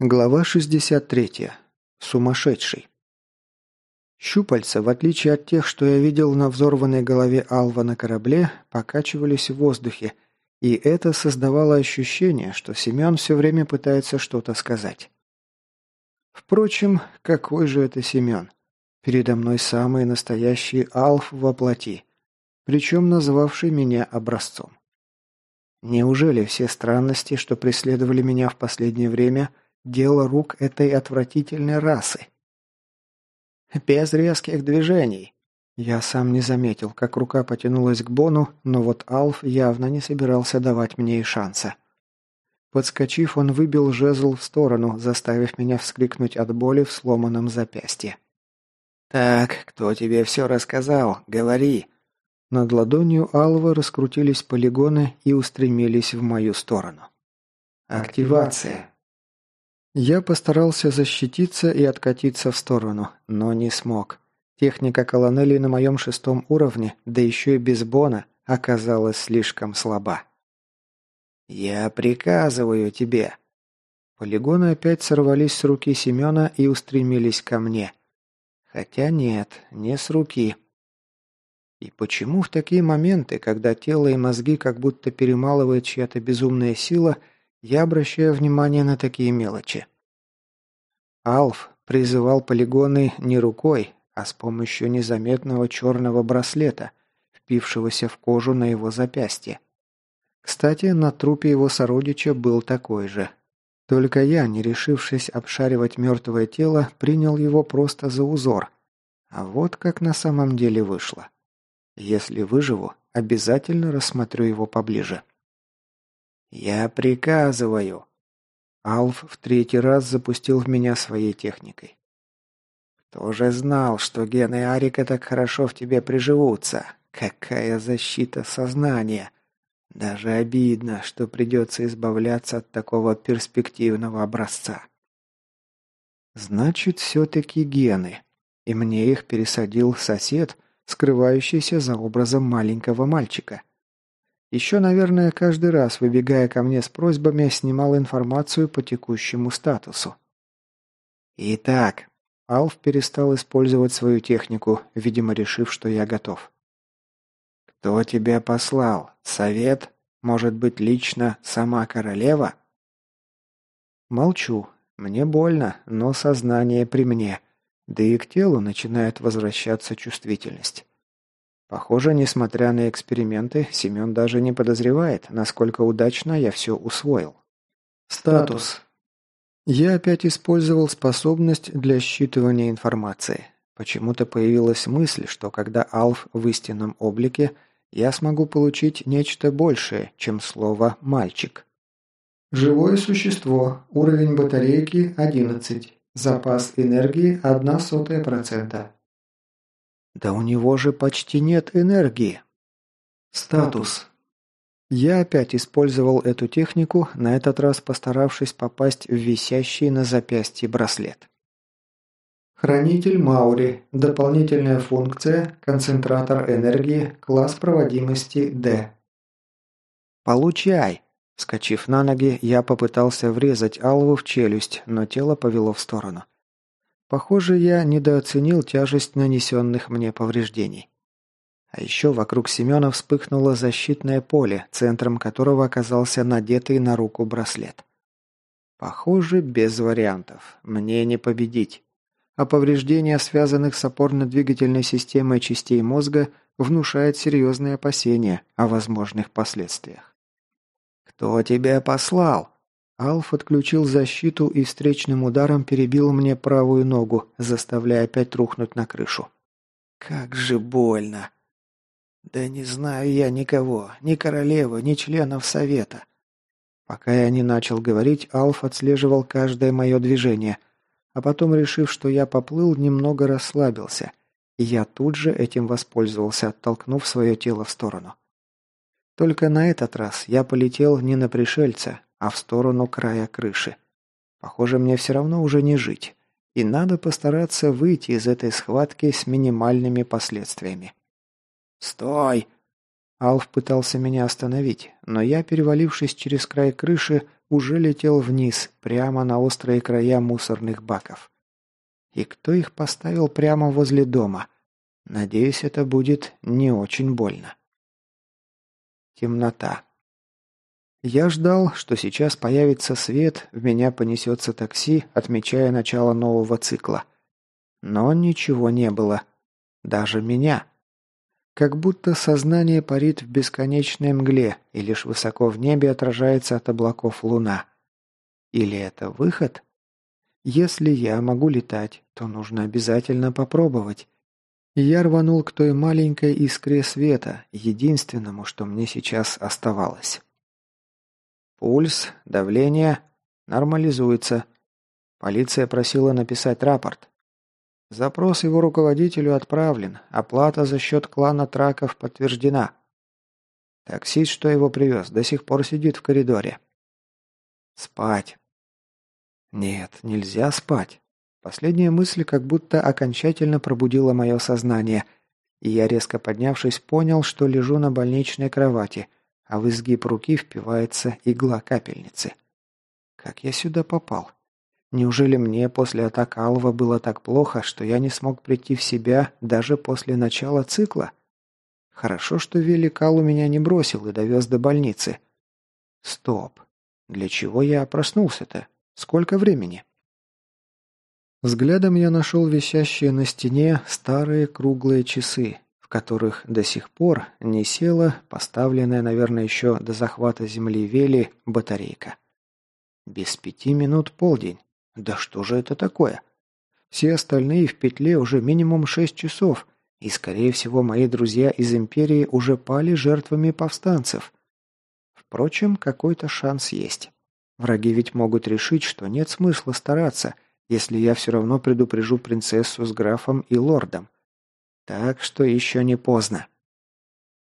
Глава 63. Сумасшедший. Щупальца, в отличие от тех, что я видел на взорванной голове Алва на корабле, покачивались в воздухе, и это создавало ощущение, что Семен все время пытается что-то сказать. Впрочем, какой же это Семен? Передо мной самый настоящий Алф во плоти, причем назвавший меня образцом. Неужели все странности, что преследовали меня в последнее время – Дело рук этой отвратительной расы. Без резких движений. Я сам не заметил, как рука потянулась к Бону, но вот Алф явно не собирался давать мне и шанса. Подскочив, он выбил жезл в сторону, заставив меня вскрикнуть от боли в сломанном запястье. «Так, кто тебе все рассказал? Говори!» Над ладонью Алва раскрутились полигоны и устремились в мою сторону. «Активация. Я постарался защититься и откатиться в сторону, но не смог. Техника колонели на моем шестом уровне, да еще и без бона, оказалась слишком слаба. «Я приказываю тебе!» Полигоны опять сорвались с руки Семена и устремились ко мне. Хотя нет, не с руки. И почему в такие моменты, когда тело и мозги как будто перемалывает чья-то безумная сила – я обращаю внимание на такие мелочи. Алф призывал полигоны не рукой, а с помощью незаметного черного браслета, впившегося в кожу на его запястье. Кстати, на трупе его сородича был такой же. Только я, не решившись обшаривать мертвое тело, принял его просто за узор. А вот как на самом деле вышло. Если выживу, обязательно рассмотрю его поближе. «Я приказываю!» Алф в третий раз запустил в меня своей техникой. «Кто же знал, что гены Арика так хорошо в тебе приживутся? Какая защита сознания! Даже обидно, что придется избавляться от такого перспективного образца». «Значит, все-таки гены. И мне их пересадил сосед, скрывающийся за образом маленького мальчика. Еще, наверное, каждый раз, выбегая ко мне с просьбами, снимал информацию по текущему статусу. Итак, Алф перестал использовать свою технику, видимо, решив, что я готов. «Кто тебя послал? Совет? Может быть, лично сама королева?» Молчу. Мне больно, но сознание при мне. Да и к телу начинает возвращаться чувствительность. Похоже, несмотря на эксперименты, Семен даже не подозревает, насколько удачно я все усвоил. Статус. Я опять использовал способность для считывания информации. Почему-то появилась мысль, что когда Алф в истинном облике, я смогу получить нечто большее, чем слово «мальчик». Живое существо. Уровень батарейки 11. Запас энергии 1 сотая процента. Да у него же почти нет энергии. Статус. Я опять использовал эту технику, на этот раз постаравшись попасть в висящий на запястье браслет. Хранитель Маури. Дополнительная функция. Концентратор энергии. Класс проводимости D. «Получай!» Скочив на ноги, я попытался врезать Алву в челюсть, но тело повело в сторону. Похоже, я недооценил тяжесть нанесенных мне повреждений. А еще вокруг Семена вспыхнуло защитное поле, центром которого оказался надетый на руку браслет. Похоже, без вариантов. Мне не победить. А повреждения, связанных с опорно-двигательной системой частей мозга, внушает серьезные опасения о возможных последствиях. «Кто тебя послал?» Алф отключил защиту и встречным ударом перебил мне правую ногу, заставляя опять рухнуть на крышу. «Как же больно!» «Да не знаю я никого, ни королевы, ни членов совета». Пока я не начал говорить, Алф отслеживал каждое мое движение, а потом, решив, что я поплыл, немного расслабился, и я тут же этим воспользовался, оттолкнув свое тело в сторону. Только на этот раз я полетел не на пришельца, а в сторону края крыши. Похоже, мне все равно уже не жить. И надо постараться выйти из этой схватки с минимальными последствиями. «Стой!» Алф пытался меня остановить, но я, перевалившись через край крыши, уже летел вниз, прямо на острые края мусорных баков. И кто их поставил прямо возле дома? Надеюсь, это будет не очень больно. Темнота. Я ждал, что сейчас появится свет, в меня понесется такси, отмечая начало нового цикла. Но ничего не было. Даже меня. Как будто сознание парит в бесконечной мгле, и лишь высоко в небе отражается от облаков луна. Или это выход? Если я могу летать, то нужно обязательно попробовать. Я рванул к той маленькой искре света, единственному, что мне сейчас оставалось. Пульс, давление нормализуется. Полиция просила написать рапорт. Запрос его руководителю отправлен. Оплата за счет клана Траков подтверждена. Таксист, что его привез, до сих пор сидит в коридоре. Спать. Нет, нельзя спать. Последняя мысль как будто окончательно пробудила мое сознание, и я, резко поднявшись, понял, что лежу на больничной кровати – а в изгиб руки впивается игла капельницы. Как я сюда попал? Неужели мне после атак Алва было так плохо, что я не смог прийти в себя даже после начала цикла? Хорошо, что Великал у меня не бросил и довез до больницы. Стоп. Для чего я проснулся-то? Сколько времени? Взглядом я нашел висящие на стене старые круглые часы, в которых до сих пор не села поставленная, наверное, еще до захвата земли Вели батарейка. Без пяти минут полдень. Да что же это такое? Все остальные в петле уже минимум шесть часов, и, скорее всего, мои друзья из Империи уже пали жертвами повстанцев. Впрочем, какой-то шанс есть. Враги ведь могут решить, что нет смысла стараться, если я все равно предупрежу принцессу с графом и лордом. Так что еще не поздно.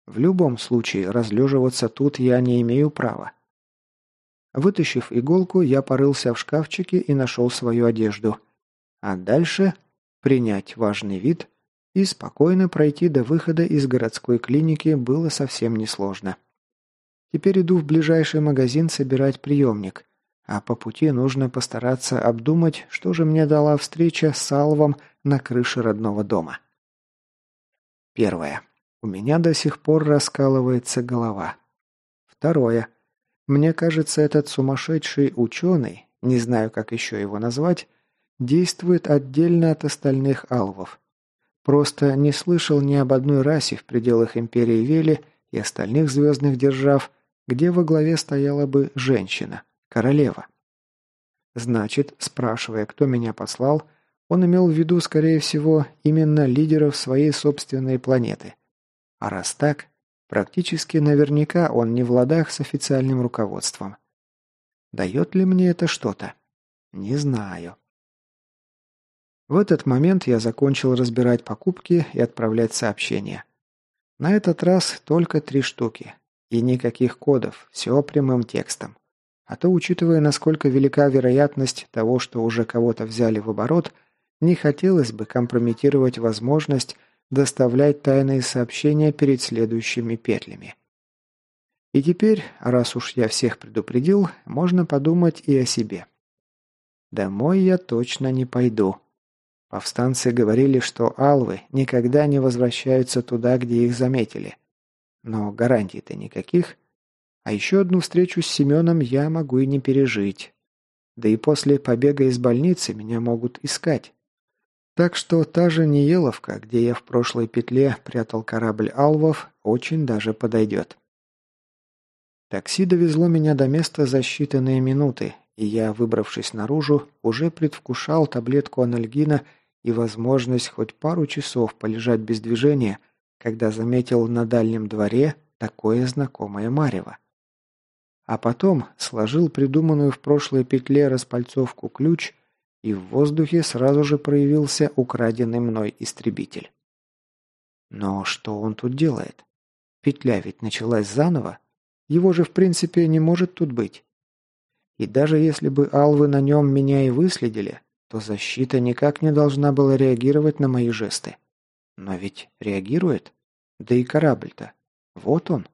В любом случае, разлеживаться тут я не имею права. Вытащив иголку, я порылся в шкафчике и нашел свою одежду. А дальше принять важный вид и спокойно пройти до выхода из городской клиники было совсем несложно. Теперь иду в ближайший магазин собирать приемник, а по пути нужно постараться обдумать, что же мне дала встреча с Салвом на крыше родного дома. Первое. У меня до сих пор раскалывается голова. Второе. Мне кажется, этот сумасшедший ученый, не знаю, как еще его назвать, действует отдельно от остальных алвов. Просто не слышал ни об одной расе в пределах Империи Вели и остальных звездных держав, где во главе стояла бы женщина, королева. Значит, спрашивая, кто меня послал, он имел в виду, скорее всего, именно лидеров своей собственной планеты. А раз так, практически наверняка он не в ладах с официальным руководством. Дает ли мне это что-то? Не знаю. В этот момент я закончил разбирать покупки и отправлять сообщения. На этот раз только три штуки. И никаких кодов, все прямым текстом. А то, учитывая, насколько велика вероятность того, что уже кого-то взяли в оборот – не хотелось бы компрометировать возможность доставлять тайные сообщения перед следующими петлями. И теперь, раз уж я всех предупредил, можно подумать и о себе. Домой я точно не пойду. Повстанцы говорили, что алвы никогда не возвращаются туда, где их заметили. Но гарантий-то никаких. А еще одну встречу с Семеном я могу и не пережить. Да и после побега из больницы меня могут искать. Так что та же Ниеловка, где я в прошлой петле прятал корабль Алвов, очень даже подойдет. Такси довезло меня до места за считанные минуты, и я, выбравшись наружу, уже предвкушал таблетку анальгина и возможность хоть пару часов полежать без движения, когда заметил на дальнем дворе такое знакомое марево. А потом сложил придуманную в прошлой петле распальцовку ключ – и в воздухе сразу же проявился украденный мной истребитель. Но что он тут делает? Петля ведь началась заново. Его же в принципе не может тут быть. И даже если бы алвы на нем меня и выследили, то защита никак не должна была реагировать на мои жесты. Но ведь реагирует. Да и корабль-то. Вот он.